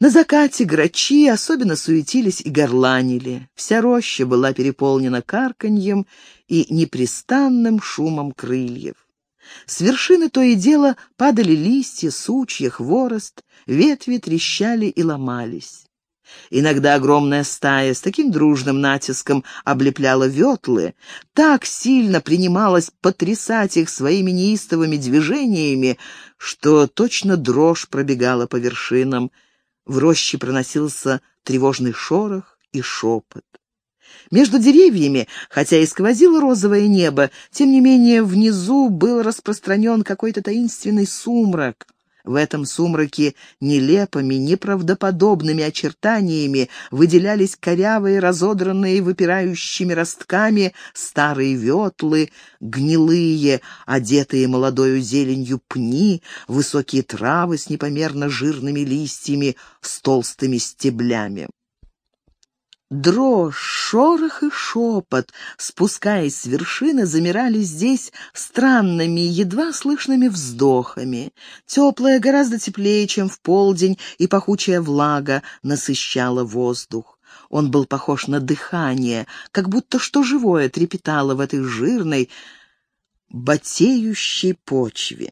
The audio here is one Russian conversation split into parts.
На закате грачи особенно суетились и горланили. Вся роща была переполнена карканьем и непрестанным шумом крыльев. С вершины то и дело падали листья, сучья, хворост, ветви трещали и ломались. Иногда огромная стая с таким дружным натиском облепляла ветлы, так сильно принималась потрясать их своими неистовыми движениями, что точно дрожь пробегала по вершинам. В роще проносился тревожный шорох и шепот. Между деревьями, хотя и сквозило розовое небо, тем не менее внизу был распространен какой-то таинственный сумрак — в этом сумраке нелепыми, неправдоподобными очертаниями выделялись корявые, разодранные выпирающими ростками старые ветлы, гнилые, одетые молодою зеленью пни, высокие травы с непомерно жирными листьями, с толстыми стеблями. Дрожь, шорох и шепот, спускаясь с вершины, замирали здесь странными, едва слышными вздохами. Теплая, гораздо теплее, чем в полдень, и пахучая влага насыщала воздух. Он был похож на дыхание, как будто что живое трепетало в этой жирной, ботеющей почве.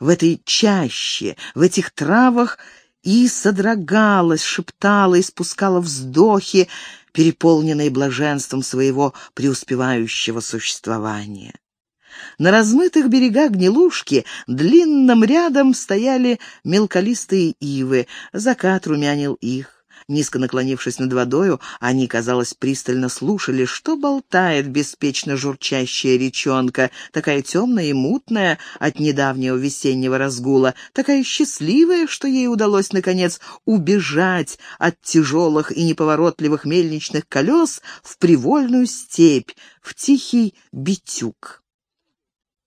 В этой чаще, в этих травах и содрогалась, шептала, испускала вздохи, переполненные блаженством своего преуспевающего существования. На размытых берегах гнилушки длинным рядом стояли мелколистые ивы, закат румянил их. Низко наклонившись над водою, они, казалось, пристально слушали, что болтает беспечно журчащая речонка, такая темная и мутная от недавнего весеннего разгула, такая счастливая, что ей удалось, наконец, убежать от тяжелых и неповоротливых мельничных колес в привольную степь, в тихий битюк.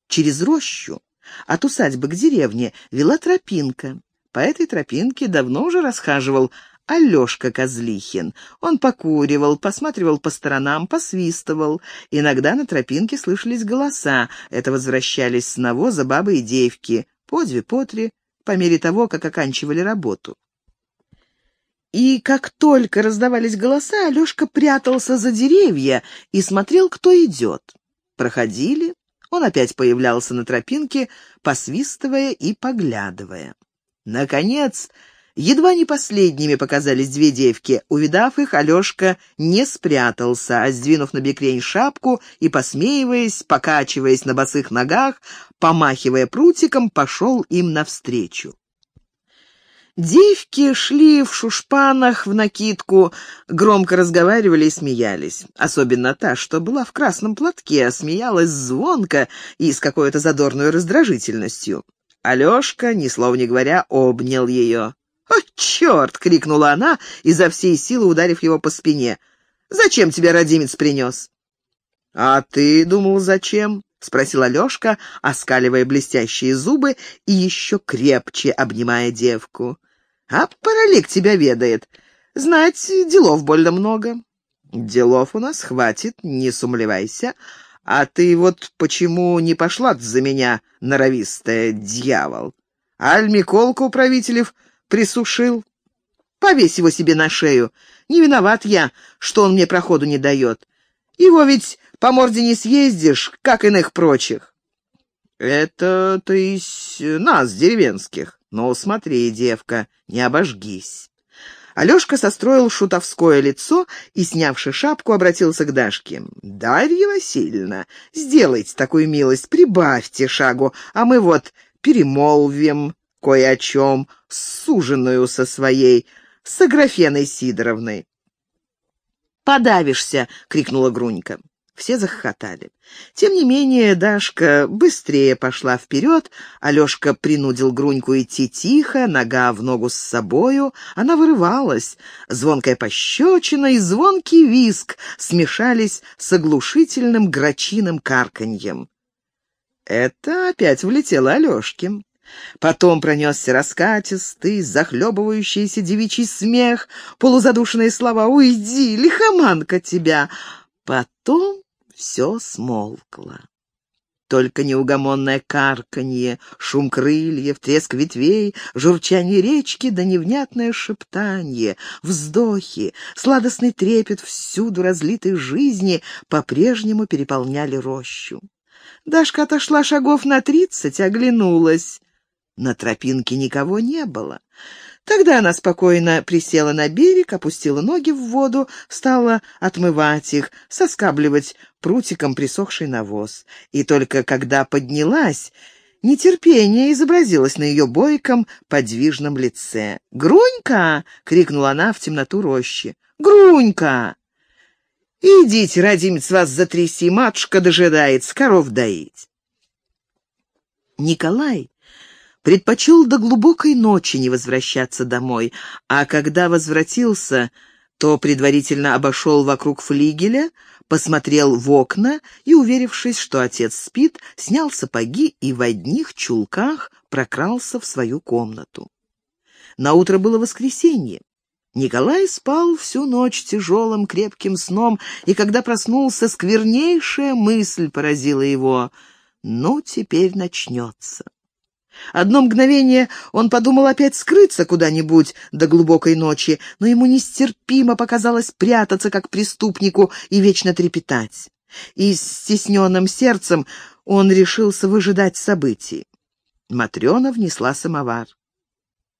Через рощу от усадьбы к деревне вела тропинка. По этой тропинке давно уже расхаживал Алешка Козлихин. Он покуривал, посматривал по сторонам, посвистывал. Иногда на тропинке слышались голоса. Это возвращались с навоза бабы и девки. По две, по три, по мере того, как оканчивали работу. И как только раздавались голоса, Алешка прятался за деревья и смотрел, кто идет. Проходили, он опять появлялся на тропинке, посвистывая и поглядывая. Наконец, Едва не последними показались две девки. Увидав их, Алешка не спрятался, а, сдвинув на бекрень шапку и, посмеиваясь, покачиваясь на босых ногах, помахивая прутиком, пошел им навстречу. Девки шли в шушпанах в накидку, громко разговаривали и смеялись. Особенно та, что была в красном платке, смеялась звонко и с какой-то задорной раздражительностью. Алешка, ни слова не говоря, обнял ее. «О, черт!» — крикнула она, изо всей силы ударив его по спине. «Зачем тебя родимец принес?» «А ты думал, зачем?» — спросил Алешка, оскаливая блестящие зубы и еще крепче обнимая девку. «А паралик тебя ведает. Знать, делов больно много». «Делов у нас хватит, не сумлевайся. А ты вот почему не пошла за меня, норовистая дьявол? Аль Миколка управителев присушил. Повесь его себе на шею. Не виноват я, что он мне проходу не дает. Его ведь по морде не съездишь, как иных прочих. Это ты из нас, деревенских. Но смотри, девка, не обожгись. Алешка состроил шутовское лицо и, снявши шапку, обратился к Дашке. «Дарья Васильевна, сделайте такую милость, прибавьте шагу, а мы вот перемолвим кое о чем с суженую со своей, с Аграфеной Сидоровной. «Подавишься!» — крикнула Грунька. Все захохотали. Тем не менее, Дашка быстрее пошла вперед, Алешка принудил Груньку идти тихо, нога в ногу с собою. Она вырывалась. Звонкая пощечина и звонкий виск смешались с оглушительным грачиным карканьем. Это опять влетело Алешке. Потом пронесся раскатистый, захлебывающийся девичий смех, полузадушенные слова «Уйди, лихоманка тебя!» Потом все смолкло. только неугомонное карканье, шум крыльев, треск ветвей, журчание речки да невнятное шептанье, вздохи, сладостный трепет всюду разлитой жизни по-прежнему переполняли рощу. Дашка отошла шагов на тридцать, оглянулась. На тропинке никого не было. Тогда она спокойно присела на берег, опустила ноги в воду, стала отмывать их, соскабливать прутиком присохший навоз. И только когда поднялась, нетерпение изобразилось на ее бойком, подвижном лице. «Грунька!» — крикнула она в темноту рощи. «Грунька!» «Идите, родимец, вас затряси, матушка дожидается, коров доить». Николай предпочел до глубокой ночи не возвращаться домой, а когда возвратился, то предварительно обошел вокруг флигеля, посмотрел в окна и, уверившись, что отец спит, снял сапоги и в одних чулках прокрался в свою комнату. На утро было воскресенье. Николай спал всю ночь тяжелым крепким сном, и когда проснулся, сквернейшая мысль поразила его. «Ну, теперь начнется». Одно мгновение он подумал опять скрыться куда-нибудь до глубокой ночи, но ему нестерпимо показалось прятаться, как преступнику, и вечно трепетать. И с стесненным сердцем он решился выжидать событий. Матрена внесла самовар.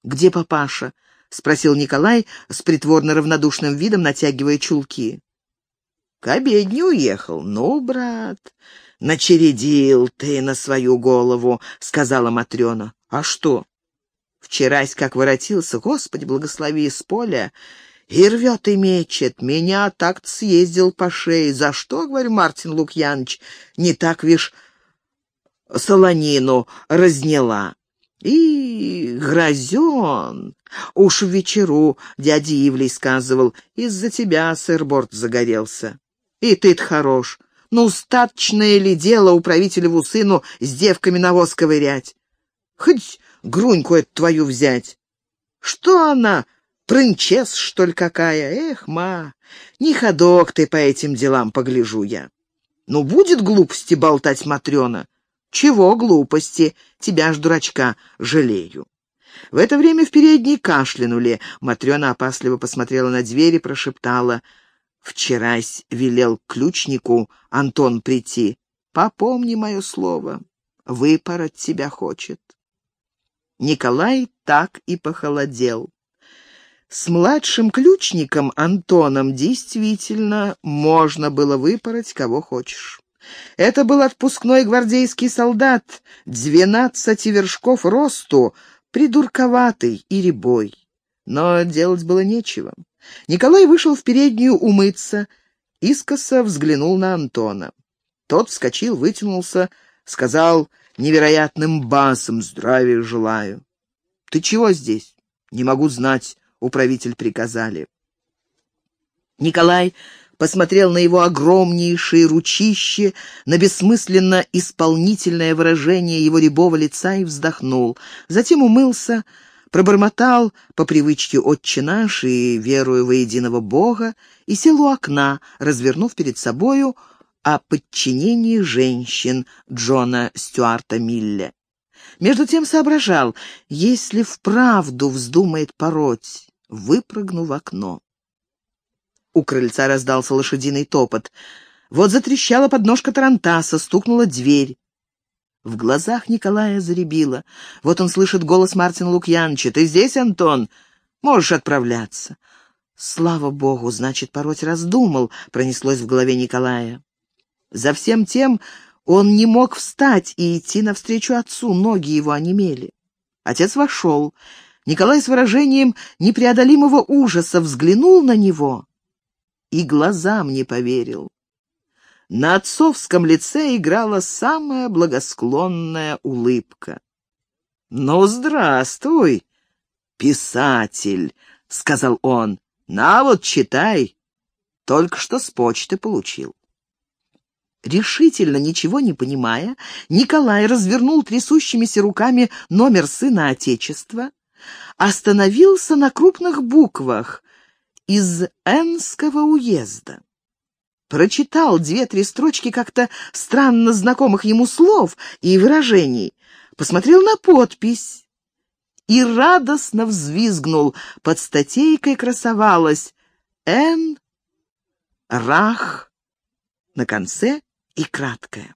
«Где папаша?» — спросил Николай с притворно равнодушным видом, натягивая чулки. «К обедне уехал. Ну, брат, «Начередил ты на свою голову», — сказала Матрена. «А что?» «Вчерась, как воротился, Господи, благослови из поля, и рвет и мечет. Меня так съездил по шее. За что, говорю, Мартин Лукьянович, не так, вишь, солонину разняла?» И грозен. Уж в вечеру дядя Ивлей сказывал, из-за тебя сыр-борт загорелся. И ты-то хорош. Ну, статочное ли дело управителеву сыну с девками навоз ковырять? Хоть груньку эту твою взять. Что она, прынчес, что ли, какая? Эх, ма, не ходок ты по этим делам, погляжу я. Ну, будет глупости болтать Матрена. Чего глупости? Тебя ж, дурачка, жалею. В это время в передней кашлянули. Матрена опасливо посмотрела на дверь и прошептала — Вчерась велел ключнику Антон прийти. Попомни мое слово, выпороть тебя хочет. Николай так и похолодел. С младшим ключником Антоном действительно можно было выпороть кого хочешь. Это был отпускной гвардейский солдат, двенадцати вершков росту, придурковатый и рябой. Но делать было нечего. Николай вышел в переднюю умыться, искоса взглянул на Антона. Тот вскочил, вытянулся, сказал невероятным басом «Здравия желаю». «Ты чего здесь?» «Не могу знать», — управитель приказали. Николай посмотрел на его огромнейшие ручище, на бессмысленно исполнительное выражение его рябого лица и вздохнул. Затем умылся, пробормотал по привычке «Отче наш» и «Верую во единого Бога» и сел у окна, развернув перед собою о подчинении женщин Джона Стюарта Милля. Между тем соображал, если вправду вздумает пороть, выпрыгну в окно. У крыльца раздался лошадиный топот. Вот затрещала подножка тарантаса, стукнула дверь. В глазах Николая заребило. Вот он слышит голос Мартина Лукьяновича. «Ты здесь, Антон? Можешь отправляться». «Слава богу, значит, пороть раздумал», — пронеслось в голове Николая. За всем тем он не мог встать и идти навстречу отцу, ноги его онемели. Отец вошел. Николай с выражением непреодолимого ужаса взглянул на него и глазам не поверил. На отцовском лице играла самая благосклонная улыбка. «Ну, здравствуй, писатель», — сказал он. «На вот, читай. Только что с почты получил». Решительно ничего не понимая, Николай развернул трясущимися руками номер сына Отечества, остановился на крупных буквах из Энского уезда. Прочитал две-три строчки как-то странно знакомых ему слов и выражений, посмотрел на подпись и радостно взвизгнул. Под статейкой красовалась «Н. Рах» на конце и краткое.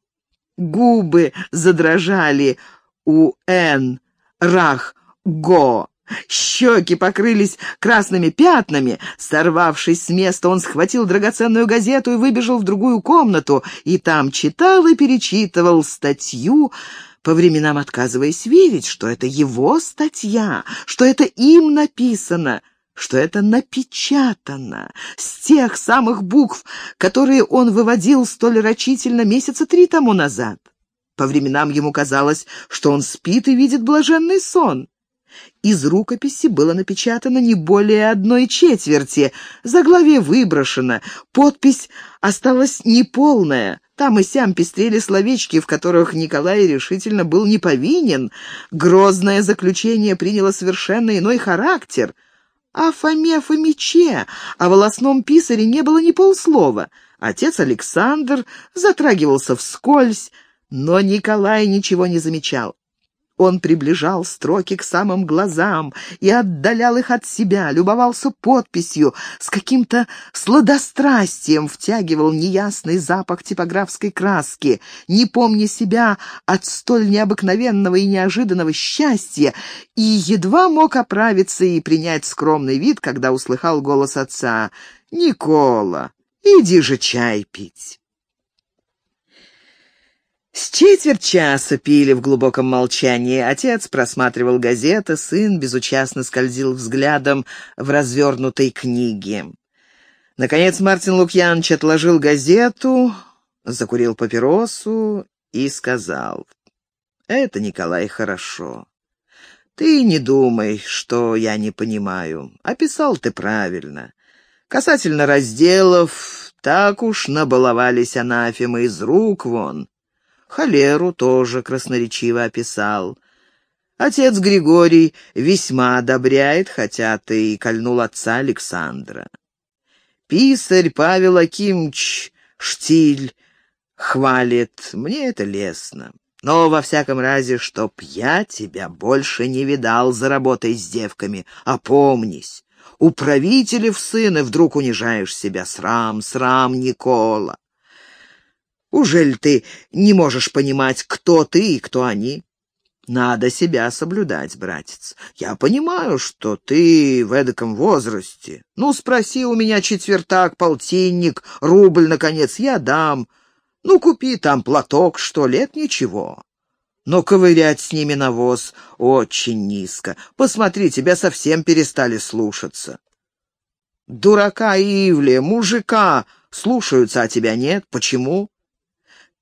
Губы задрожали у «Н. Рах» «Го». Щеки покрылись красными пятнами. Сорвавшись с места, он схватил драгоценную газету и выбежал в другую комнату, и там читал и перечитывал статью, по временам отказываясь верить, что это его статья, что это им написано, что это напечатано с тех самых букв, которые он выводил столь рачительно месяца три тому назад. По временам ему казалось, что он спит и видит блаженный сон. Из рукописи было напечатано не более одной четверти, заглавие выброшено, подпись осталась неполная. Там и сям пестрели словечки, в которых Николай решительно был не повинен. Грозное заключение приняло совершенно иной характер. О Фоме Фомиче, о волосном писаре не было ни полслова. Отец Александр затрагивался вскользь, но Николай ничего не замечал. Он приближал строки к самым глазам и отдалял их от себя, любовался подписью, с каким-то сладострастием втягивал неясный запах типографской краски, не помня себя от столь необыкновенного и неожиданного счастья, и едва мог оправиться и принять скромный вид, когда услыхал голос отца «Никола, иди же чай пить». С четверть часа пили в глубоком молчании. Отец просматривал газеты, сын безучастно скользил взглядом в развернутой книге. Наконец Мартин Лукьянович отложил газету, закурил папиросу и сказал, «Это, Николай, хорошо. Ты не думай, что я не понимаю. Описал ты правильно. Касательно разделов, так уж набаловались анафемы из рук вон». Холеру тоже красноречиво описал. Отец Григорий весьма одобряет, хотя ты и кольнул отца Александра. Писарь Павел Акимович Штиль хвалит, мне это лестно. Но, во всяком разе, чтоб я тебя больше не видал за работой с девками. Опомнись, у правителей в сына вдруг унижаешь себя. Срам, срам, Никола. Ужель ты не можешь понимать, кто ты и кто они? Надо себя соблюдать, братец. Я понимаю, что ты в эдаком возрасте. Ну, спроси у меня четвертак, полтинник, рубль, наконец, я дам. Ну, купи там платок, что лет ничего. Но ковырять с ними навоз очень низко. Посмотри, тебя совсем перестали слушаться. Дурака Ивле, мужика слушаются, а тебя нет. Почему?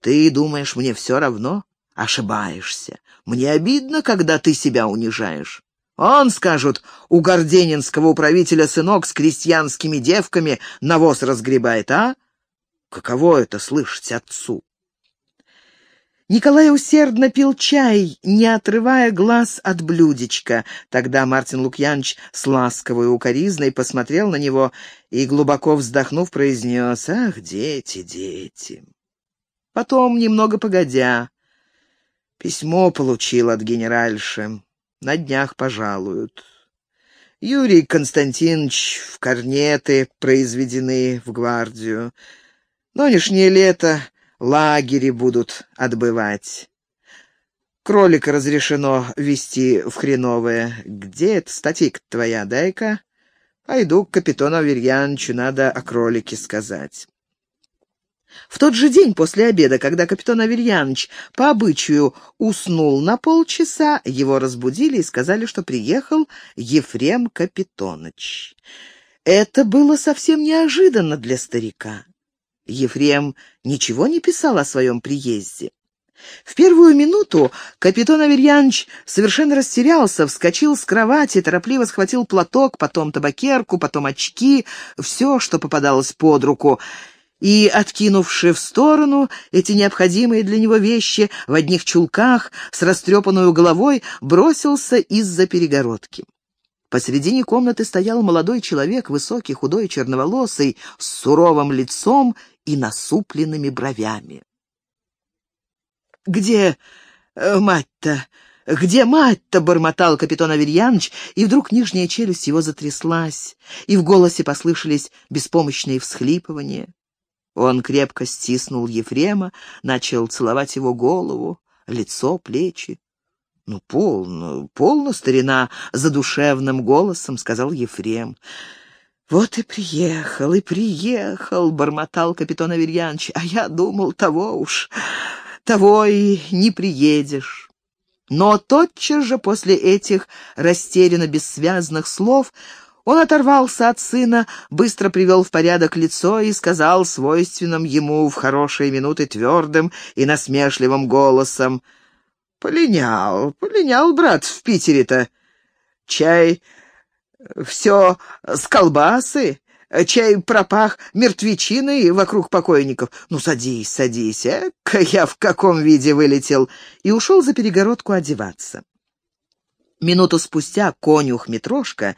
Ты думаешь, мне все равно? Ошибаешься. Мне обидно, когда ты себя унижаешь. Он, скажут, у горденинского управителя сынок с крестьянскими девками навоз разгребает, а? Каково это слышать отцу? Николай усердно пил чай, не отрывая глаз от блюдечка. Тогда Мартин Лукьянович с ласковой укоризной посмотрел на него и, глубоко вздохнув, произнес «Ах, дети, дети!» Потом, немного погодя, письмо получил от генеральши. На днях пожалуют. Юрий Константинович в корнеты произведены в гвардию. Нынешнее лето лагери будут отбывать. Кролика разрешено вести в хреновое. Где эта статейка твоя, дай-ка? Пойду к капитану Аверьяновичу, надо о кролике сказать. В тот же день после обеда, когда капитан Аверьяныч по обычаю уснул на полчаса, его разбудили и сказали, что приехал Ефрем Капитоныч. Это было совсем неожиданно для старика. Ефрем ничего не писал о своем приезде. В первую минуту капитан Аверьянович совершенно растерялся, вскочил с кровати, торопливо схватил платок, потом табакерку, потом очки, все, что попадалось под руку, и, откинувши в сторону эти необходимые для него вещи, в одних чулках, с растрепанную головой, бросился из-за перегородки. Посредине комнаты стоял молодой человек, высокий, худой, черноволосый, с суровым лицом и насупленными бровями. «Где э, мать-то? Где мать-то?» — бормотал капитан Аверьяныч, и вдруг нижняя челюсть его затряслась, и в голосе послышались беспомощные всхлипывания. Он крепко стиснул Ефрема, начал целовать его голову, лицо, плечи. «Ну, полно, полно, старина!» — задушевным голосом сказал Ефрем. «Вот и приехал, и приехал!» — бормотал капитан Аверьянович. «А я думал, того уж, того и не приедешь». Но тотчас же после этих растерянно-бессвязных слов он оторвался от сына, быстро привел в порядок лицо и сказал свойственным ему в хорошие минуты твердым и насмешливым голосом. «Полинял, полинял, брат, в Питере-то. Чай все с колбасы, чай пропах мертвечиной вокруг покойников. Ну, садись, садись, эка я в каком виде вылетел!» И ушел за перегородку одеваться. Минуту спустя конюх Митрошка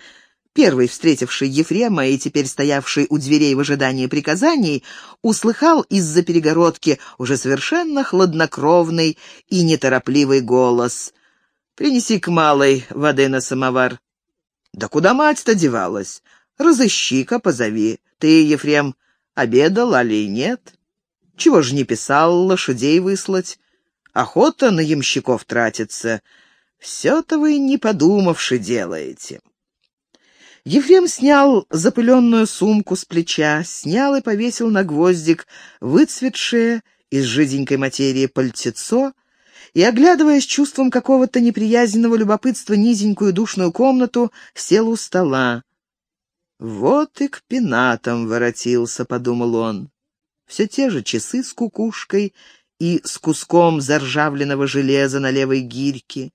первый встретивший Ефрема и теперь стоявший у дверей в ожидании приказаний, услыхал из-за перегородки уже совершенно хладнокровный и неторопливый голос. «Принеси к малой воды на самовар». «Да куда мать-то девалась? Разыщи-ка, позови. Ты, Ефрем, обедал, али нет? Чего ж не писал лошадей выслать? Охота на ямщиков тратится. Все-то вы не подумавши делаете». Ефрем снял запыленную сумку с плеча, снял и повесил на гвоздик выцветшее из жиденькой материи пальтецо и, оглядываясь чувством какого-то неприязненного любопытства низенькую душную комнату, сел у стола. «Вот и к пенатам воротился», — подумал он. Все те же часы с кукушкой и с куском заржавленного железа на левой гирьке.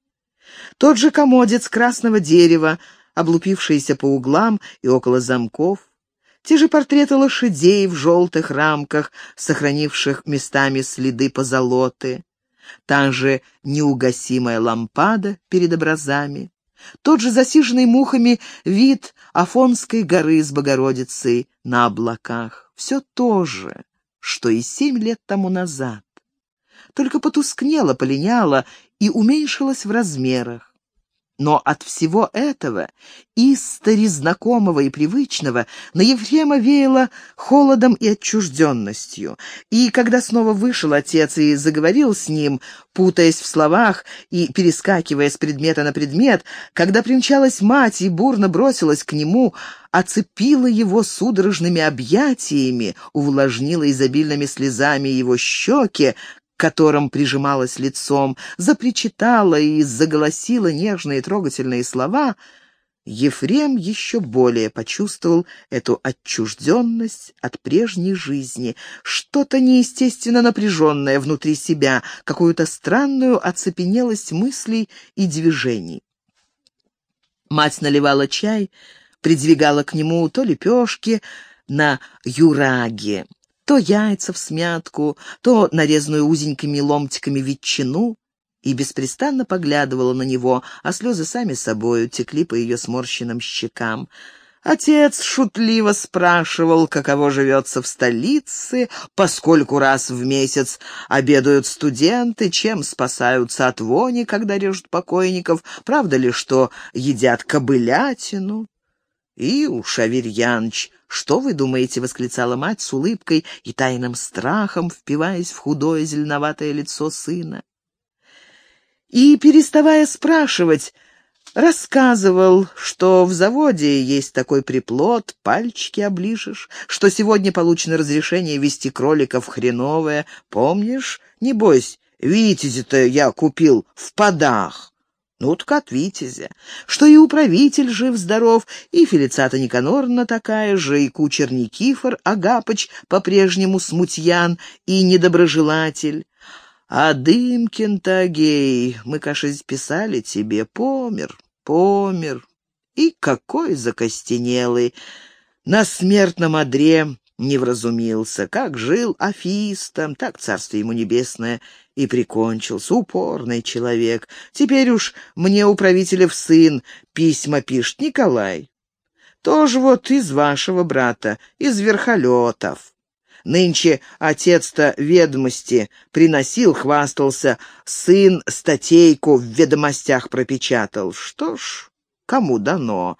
Тот же комодец красного дерева, облупившиеся по углам и около замков, те же портреты лошадей в желтых рамках, сохранивших местами следы позолоты, та же неугасимая лампада перед образами, тот же засиженный мухами вид Афонской горы с Богородицей на облаках. Все то же, что и семь лет тому назад. Только потускнело, полиняло и уменьшилось в размерах. Но от всего этого, истори знакомого и привычного, на Ефрема веяло холодом и отчужденностью. И когда снова вышел отец и заговорил с ним, путаясь в словах и перескакивая с предмета на предмет, когда примчалась мать и бурно бросилась к нему, оцепила его судорожными объятиями, увлажнила изобильными слезами его щеки, которым прижималась лицом, запричитала и заголосила нежные трогательные слова, Ефрем еще более почувствовал эту отчужденность от прежней жизни, что-то неестественно напряженное внутри себя, какую-то странную оцепенелость мыслей и движений. Мать наливала чай, придвигала к нему то лепешки на юраге, то яйца в смятку, то нарезанную узенькими ломтиками ветчину, и беспрестанно поглядывала на него, а слезы сами собою текли по ее сморщенным щекам. Отец шутливо спрашивал, каково живется в столице, поскольку раз в месяц обедают студенты, чем спасаются от вони, когда режут покойников, правда ли, что едят кобылятину. И уж Аверьяныч «Что вы думаете?» — восклицала мать с улыбкой и тайным страхом, впиваясь в худое зеленоватое лицо сына. И, переставая спрашивать, рассказывал, что в заводе есть такой приплод, пальчики оближешь, что сегодня получено разрешение вести кроликов хреновое. Помнишь? Небось, витязи-то я купил в подах. Ну, так от Витязя. Что и управитель жив-здоров, и Фелицата Никаноровна такая же, и кучер Никифор Агапыч по-прежнему смутьян и недоброжелатель. А Дымкин-то, мы, кажется, писали тебе, помер, помер. И какой закостенелый! На смертном одре не вразумился. Как жил афистом, так царство ему небесное и прикончился. Упорный человек. Теперь уж мне управителя в сын письма пишет Николай. Тоже вот из вашего брата, из верхолетов. Нынче отец-то ведомости приносил, хвастался, сын статейку в ведомостях пропечатал. Что ж, кому дано.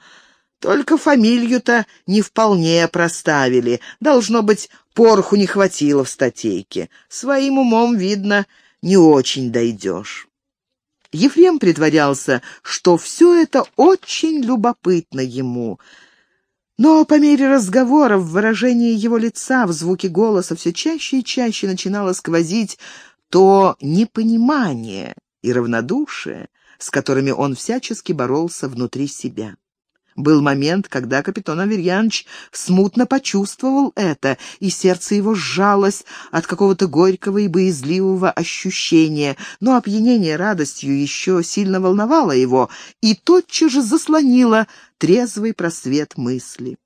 Только фамилию-то не вполне проставили. Должно быть, пороху не хватило в статейке. Своим умом, видно, не очень дойдешь. Ефрем притворялся, что все это очень любопытно ему — но по мере разговора в выражении его лица, в звуке голоса все чаще и чаще начинало сквозить то непонимание и равнодушие, с которыми он всячески боролся внутри себя. Был момент, когда капитан Аверьянович смутно почувствовал это, и сердце его сжалось от какого-то горького и боязливого ощущения, но опьянение радостью еще сильно волновало его и тотчас же заслонило трезвый просвет мысли.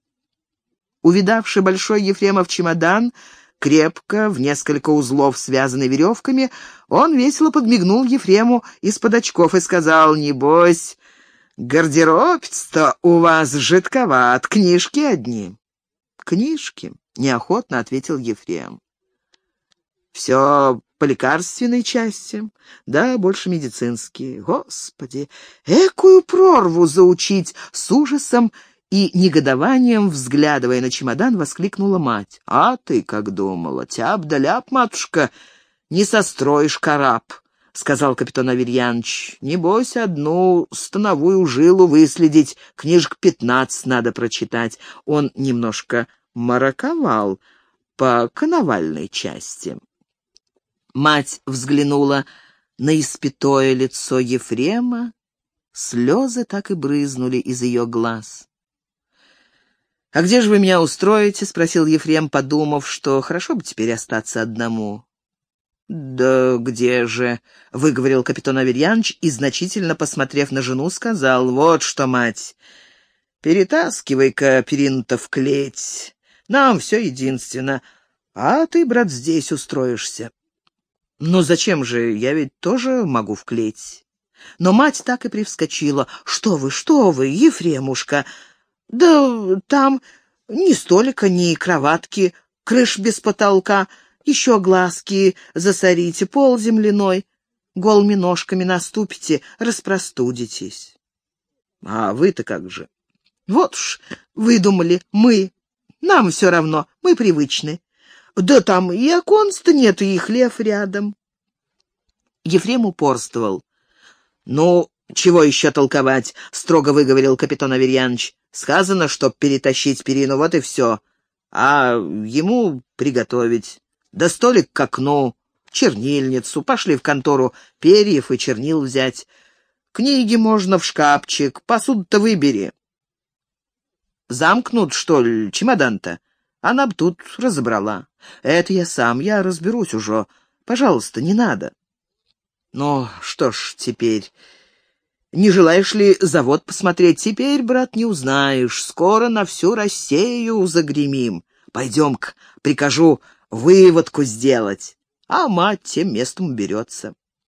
Увидавший большой Ефремов чемодан, крепко, в несколько узлов связанный веревками, он весело подмигнул Ефрему из-под очков и сказал, «Небось, Гардеробец-то у вас жидковат, книжки одни. Книжки, неохотно ответил Ефрем. Все по лекарственной части, да, больше медицинские. Господи, экую прорву заучить с ужасом и негодованием, взглядывая на чемодан, воскликнула мать. «А ты как думала? Тяп да ляп, матушка, не состроишь караб. — сказал капитан Аверьянович. — Небось, одну становую жилу выследить, книжек пятнадцать надо прочитать. Он немножко мараковал по коновальной части. Мать взглянула на испятое лицо Ефрема, слезы так и брызнули из ее глаз. «А где же вы меня устроите?» — спросил Ефрем, подумав, что хорошо бы теперь остаться одному. «Да где же?» — выговорил капитан Аверьянович и, значительно посмотрев на жену, сказал, «Вот что, мать, перетаскивай-ка перину в клеть. Нам все единственно, а ты, брат, здесь устроишься». «Ну зачем же? Я ведь тоже могу вклеить». Но мать так и привскочила. «Что вы, что вы, Ефремушка? Да там ни столика, ни кроватки, крыш без потолка». Еще глазки засорите, пол земляной, голыми ножками наступите, распростудитесь. А вы-то как же? Вот уж выдумали мы. Нам все равно, мы привычны. Да там и оконца нет, и хлев рядом. Ефрем упорствовал. «Ну, чего еще толковать?» — строго выговорил капитан Аверьянович. «Сказано, чтоб перетащить перину, вот и все. А ему приготовить. Да столик к окну, чернильницу, пошли в контору перьев и чернил взять. Книги можно в шкафчик, посуду-то выбери. Замкнут, что ли, чемодан-то? Она б тут разобрала. Это я сам, я разберусь уже. Пожалуйста, не надо. Ну, что ж теперь... Не желаешь ли завод посмотреть? Теперь, брат, не узнаешь. Скоро на всю Россию загремим. Пойдем-ка, прикажу выводку сделать, а мать тем местом берется.